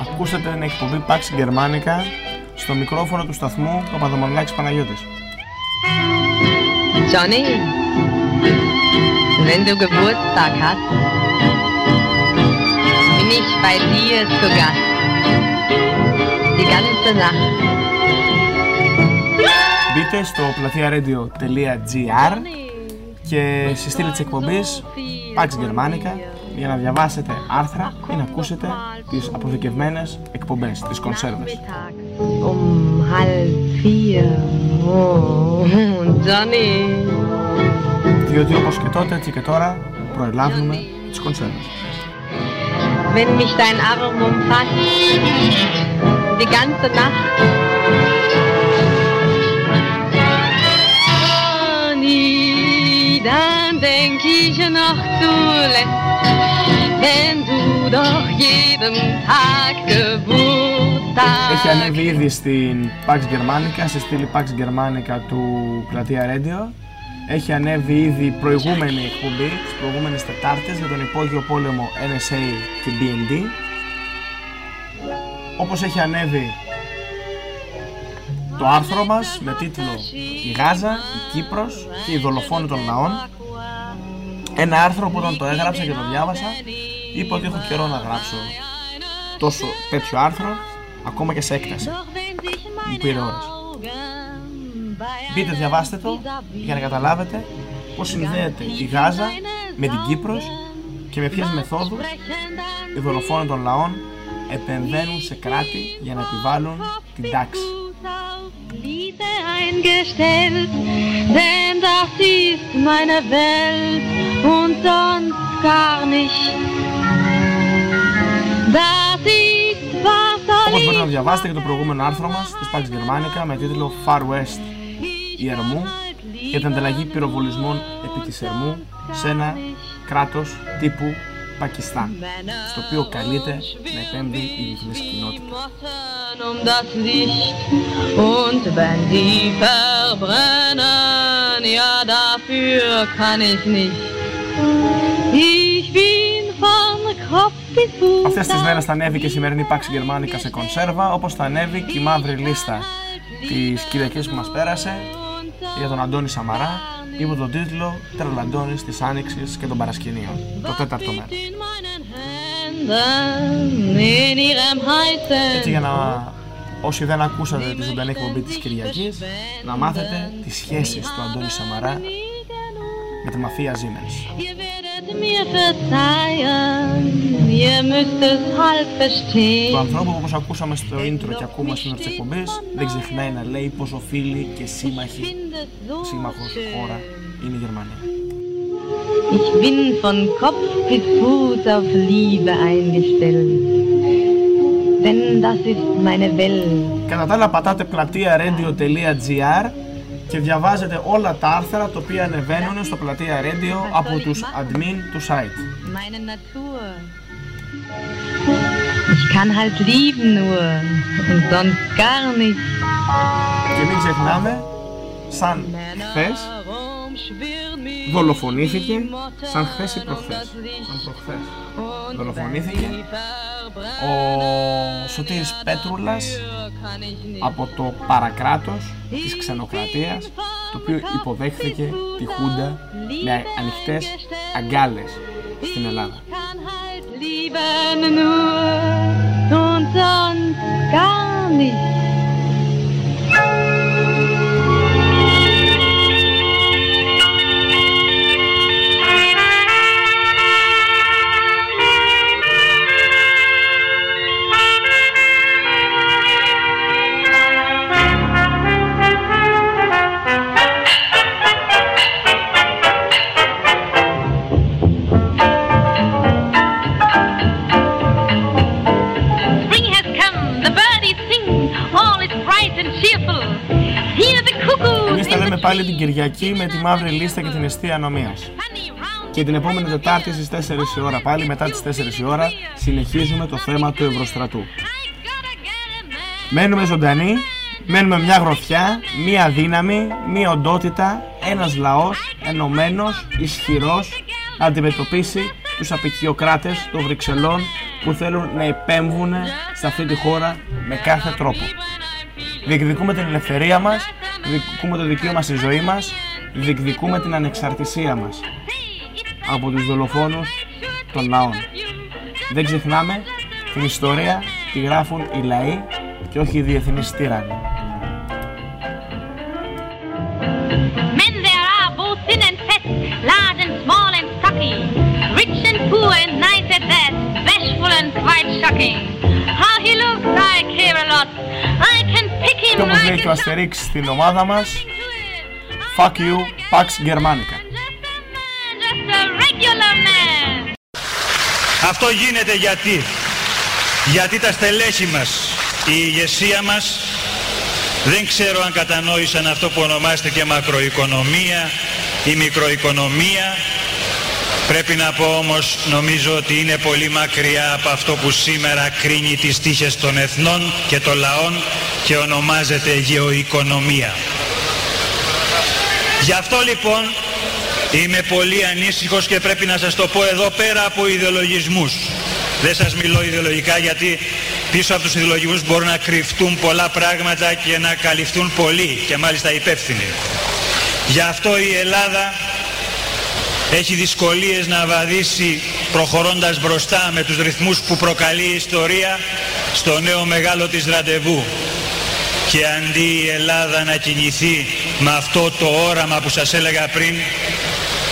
[SPEAKER 10] Ακούσατε την εκπομπή Pax Germanica στο μικρόφωνο του σταθμού Παπαδομονλάκης Παναγιώτης.
[SPEAKER 12] Johnny, wenn du Geburtstag hast, bin ich bei dir zu Gast. Die ganze Nacht.
[SPEAKER 10] Μπείτε στο πλατεία-radio.gr και στη στήλη της εκπομπής Pax Germanica για να διαβάσετε άρθρα ή να ακούσετε τις αποθηκευμένες εκπομπές, τις κονσέρβες.
[SPEAKER 12] Um halb vier. Oh, Johnny.
[SPEAKER 10] Διότι όπως και τότε έτσι και τώρα προελάβουμε τις κονσέρβες.
[SPEAKER 12] Wenn mich dein Arm umfasst, die ganze Nacht. Johnny, dann denk ich noch zuletzt, wenn du doch jeden Tag Geburtstag
[SPEAKER 10] Έχει ανέβει ήδη στην Pax Germanica, στη στήλη Pax Germanica του Πλατεία Radio. Έχει ανέβει ήδη προηγούμενη εκπομπή, τις προηγούμενες Τετάρτες, για τον υπόγειο πόλεμο NSA και BND. Όπως έχει ανέβει το άρθρο μας με τίτλο «Η Γάζα, η Κύπρος και οι δολοφόνοι των λαών». Ένα άρθρο που όταν το έγραψα και το διάβασα, είπα ότι έχω καιρό να γράψω τόσο τέτοιο άρθρο, ακόμα και σε έκταση. Μου πήρε ώρες. Μπείτε, διαβάστε το για να καταλάβετε πώς συνδέεται η Γάζα με την Κύπρος και με ποιες μεθόδους οι δολοφόνοι των λαών επεμβαίνουν σε κράτη για να επιβάλλουν την τάξη.
[SPEAKER 12] Liebe eingestellt, denn das ist meine Welt und sonst gar nicht. Das ist was soll
[SPEAKER 10] Όπως μπορείτε να
[SPEAKER 12] ich
[SPEAKER 10] διαβάσετε και το προηγούμενο άρθρο μας της Pax Germanica με τίτλο Far West η Ερμού για την ανταλλαγή πυροβολισμών επί της Ερμού σε ένα κράτος τύπου Πακιστάν στο οποίο καλείται να επέμβει η διεθνής κοινότητα.
[SPEAKER 12] um das Licht und wenn die verbrennen, ja dafür kann ich nicht. Ich bin von Kopf bis Fuß
[SPEAKER 10] Αυτές τις μέρες θα ανέβει και η σημερινή Pax Germanica σε κονσέρβα όπως θα ανέβει και η μαύρη λίστα της Κυριακής που μας πέρασε για τον Αντώνη Σαμαρά υπό τον τίτλο Τρελαντώνης της Άνοιξης και των Παρασκηνίων το τέταρτο μέρος.
[SPEAKER 12] Händen in ihrem heißen
[SPEAKER 10] Έτσι για να όσοι δεν ακούσατε τη ζωντανή εκπομπή της Κυριακής να μάθετε τις σχέσεις του Αντώνη Σαμαρά με τη μαφία Siemens.
[SPEAKER 12] Ihr werdet mir verzeihen, ihr müsst es halb
[SPEAKER 10] Του
[SPEAKER 12] verstehen.
[SPEAKER 10] ανθρώπου που όπως ακούσαμε στο intro και ακούμε στην της εκπομπής δεν ξεχνάει να λέει πόσο φίλοι και σύμμαχοι, σύμμαχος χώρα είναι η Γερμανία.
[SPEAKER 12] Ich bin von Kopf bis Fuß auf Liebe eingestellt. Denn das ist meine Welt.
[SPEAKER 10] Κατά τα άλλα πατάτε πλατεία radio.gr και διαβάζετε όλα τα άρθρα τα οποία ανεβαίνουν στο πλατεία radio από τους admin του site.
[SPEAKER 12] Meine Natur. Ich kann halt lieben nur und sonst gar nicht.
[SPEAKER 10] Και μην ξεχνάμε, σαν χθες δολοφονήθηκε, σαν χθες ή προχθές, σαν προχθές, δολοφονήθηκε ο Σωτήρης Πέτρουλας από το παρακράτος της ξενοκρατίας το οποίο υποδέχθηκε τη Χούντα με ανοιχτές αγκάλες στην Ελλάδα.
[SPEAKER 12] Lieben nur und sonst gar nicht.
[SPEAKER 10] Πάλι την Κυριακή με τη μαύρη λίστα και την αιστεία ανομίας. Και την επόμενη Τετάρτη στις 4 η ώρα πάλι, μετά τις 4 η ώρα, συνεχίζουμε το θέμα του Ευρωστρατού. Μένουμε ζωντανοί, μένουμε μια γροθιά, μια δύναμη, μια οντότητα, ένας λαός ενωμένος, ισχυρός, να αντιμετωπίσει τους απεικιοκράτες των Βρυξελών που θέλουν να επέμβουν σε αυτή τη χώρα με κάθε τρόπο. Διεκδικούμε την ελευθερία μας, διεκδικούμε το δικαίωμα στη ζωή μας, διεκδικούμε την ανεξαρτησία μας από τους δολοφόνους των λαών. Δεν ξεχνάμε, την ιστορία τη γράφουν οι λαοί και όχι οι διεθνείς τύρανοι.
[SPEAKER 12] Him
[SPEAKER 10] Και όπως λέει
[SPEAKER 12] like
[SPEAKER 10] και ο
[SPEAKER 12] a
[SPEAKER 10] Αστερίξ στην ομάδα μας, Fuck you, Pax Germanica.
[SPEAKER 12] just a regular man.
[SPEAKER 1] Αυτό γίνεται γιατί. Γιατί τα στελέχη μας, η ηγεσία μας, δεν ξέρω αν κατανόησαν αυτό που ονομάζεται και μακροοικονομία ή μικροοικονομία. Πρέπει να πω όμως, νομίζω ότι είναι πολύ μακριά από αυτό που σήμερα κρίνει τις τύχες των εθνών και των λαών και ονομάζεται γεωοικονομία. Γι' αυτό λοιπόν είμαι πολύ ανήσυχος και πρέπει να σας το πω εδώ πέρα από ιδεολογισμούς. Δεν σας μιλώ ιδεολογικά γιατί πίσω από τους ιδεολογισμούς μπορούν να κρυφτούν πολλά πράγματα και να καλυφθούν πολλοί και μάλιστα υπεύθυνοι. Γι' αυτό η Ελλάδα έχει δυσκολίες να βαδίσει προχωρώντας μπροστά με τους ρυθμούς που προκαλεί η ιστορία στο νέο μεγάλο της ραντεβού και αντί η Ελλάδα να κινηθεί με αυτό το όραμα που σας έλεγα πριν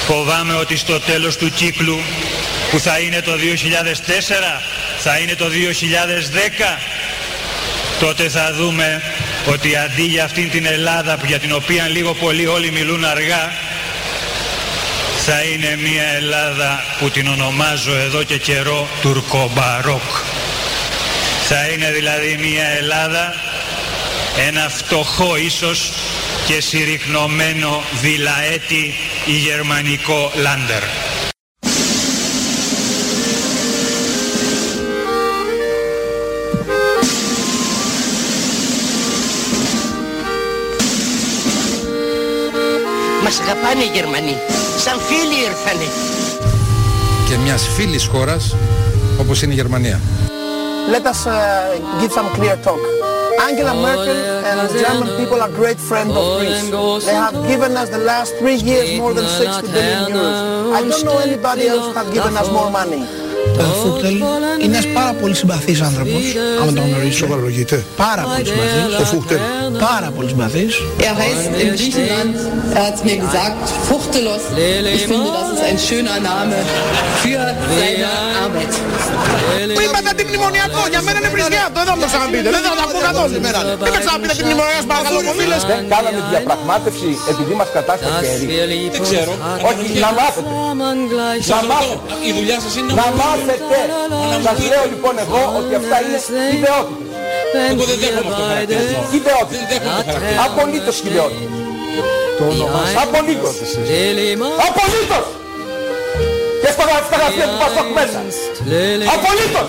[SPEAKER 1] φοβάμαι ότι στο τέλος του κύκλου που θα είναι το 2004 θα είναι το 2010 τότε θα δούμε ότι αντί για αυτήν την Ελλάδα που για την οποία λίγο πολύ όλοι μιλούν αργά θα είναι μια Ελλάδα που την ονομάζω εδώ και καιρό τουρκομπαρόκ. Θα είναι δηλαδή μια Ελλάδα, ένα φτωχό ίσως και συρρυκνωμένο βιλαέτη ή γερμανικό λάντερ.
[SPEAKER 13] Μας αγαπάνε οι Γερμανοί. Σαν φίλοι ήρθανε.
[SPEAKER 14] Και μιας φίλης χώρας όπως είναι η Γερμανία.
[SPEAKER 5] Let us uh, give some clear talk. Angela Merkel and the German people are great friends of Greece. They have given us the last three years more than 60 billion euros. I don't know anybody else who have given us more money.
[SPEAKER 2] Ο Φούχτελ είναι ένας πάρα πολύ συμπαθής άνθρωπος, άμα τον γνωρίζεις.
[SPEAKER 3] Σοβαρολογείται.
[SPEAKER 2] Πάρα πολύ συμπαθής.
[SPEAKER 3] Ο Φούχτελ.
[SPEAKER 2] Πάρα πολύ συμπαθής.
[SPEAKER 4] Er heißt in Griechenland, er hat mir gesagt, Fuchtelos. Ich finde, das ist ein schöner Name für seine Arbeit.
[SPEAKER 2] Που είπατε αντιμνημονιακό, για μένα είναι βρισιάτο, δεν θα μου το ξαναπείτε, δεν θα το ακούω καθόλου σήμερα. Δεν με ξαναπείτε αντιμνημονιακό, παρακαλώ, κομίλες.
[SPEAKER 6] Δεν κάναμε διαπραγμάτευση επειδή μας κατάστα χέρι.
[SPEAKER 7] Δεν ξέρω.
[SPEAKER 6] Όχι, να μάθετε. Να μάθετε.
[SPEAKER 7] Η δουλειά σας είναι
[SPEAKER 6] Να μάθετε. Σας λέω λοιπόν εγώ ότι αυτά είναι ιδεότητες.
[SPEAKER 7] Εγώ δεν δέχομαι αυτό το χαρακτηρισμό.
[SPEAKER 6] Ιδεότητες.
[SPEAKER 7] Δεν δέχομαι το χαρακτηρισμό.
[SPEAKER 6] Απολύτως ιδεότητες. Απολύτως. Απολύτως. Και στα στα γραφεία του Πασόκ μέσα. Απολύτως.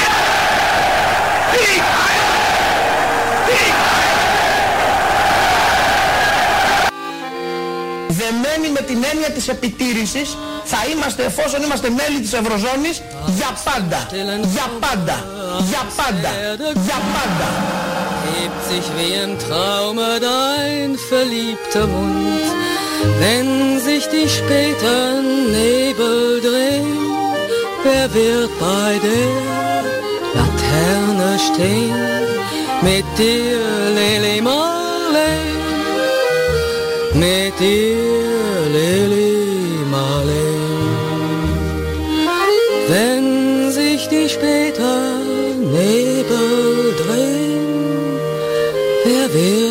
[SPEAKER 2] Δεμένοι με την έννοια της επιτήρησης θα είμαστε εφόσον είμαστε μέλη της Ευρωζώνης για πάντα. Για πάντα. Για πάντα. Για πάντα.
[SPEAKER 15] hebt sich wie im Traume dein verliebter Mund. Wenn sich die späten Nebel drehen, wer wird bei der Laterne stehen? Mit dir, Lili Marley,
[SPEAKER 8] mit dir, später Nebel drehen, wer wird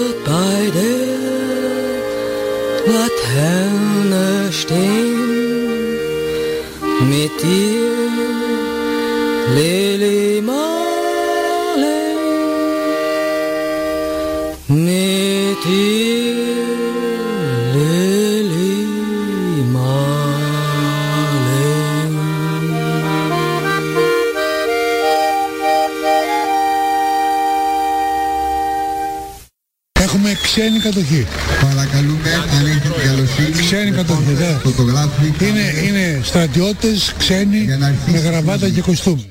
[SPEAKER 3] κατοχή.
[SPEAKER 9] Παρακαλούμε αν έχετε την καλοσύνη.
[SPEAKER 3] Ξένη κατοχή, ναι.
[SPEAKER 9] Φωτογράφοι.
[SPEAKER 3] Είναι, είναι στρατιώτες ξένοι
[SPEAKER 9] Για να αρχίσει
[SPEAKER 3] με
[SPEAKER 9] η
[SPEAKER 3] γραβάτα
[SPEAKER 9] συζήτηση.
[SPEAKER 3] και κοστούμι.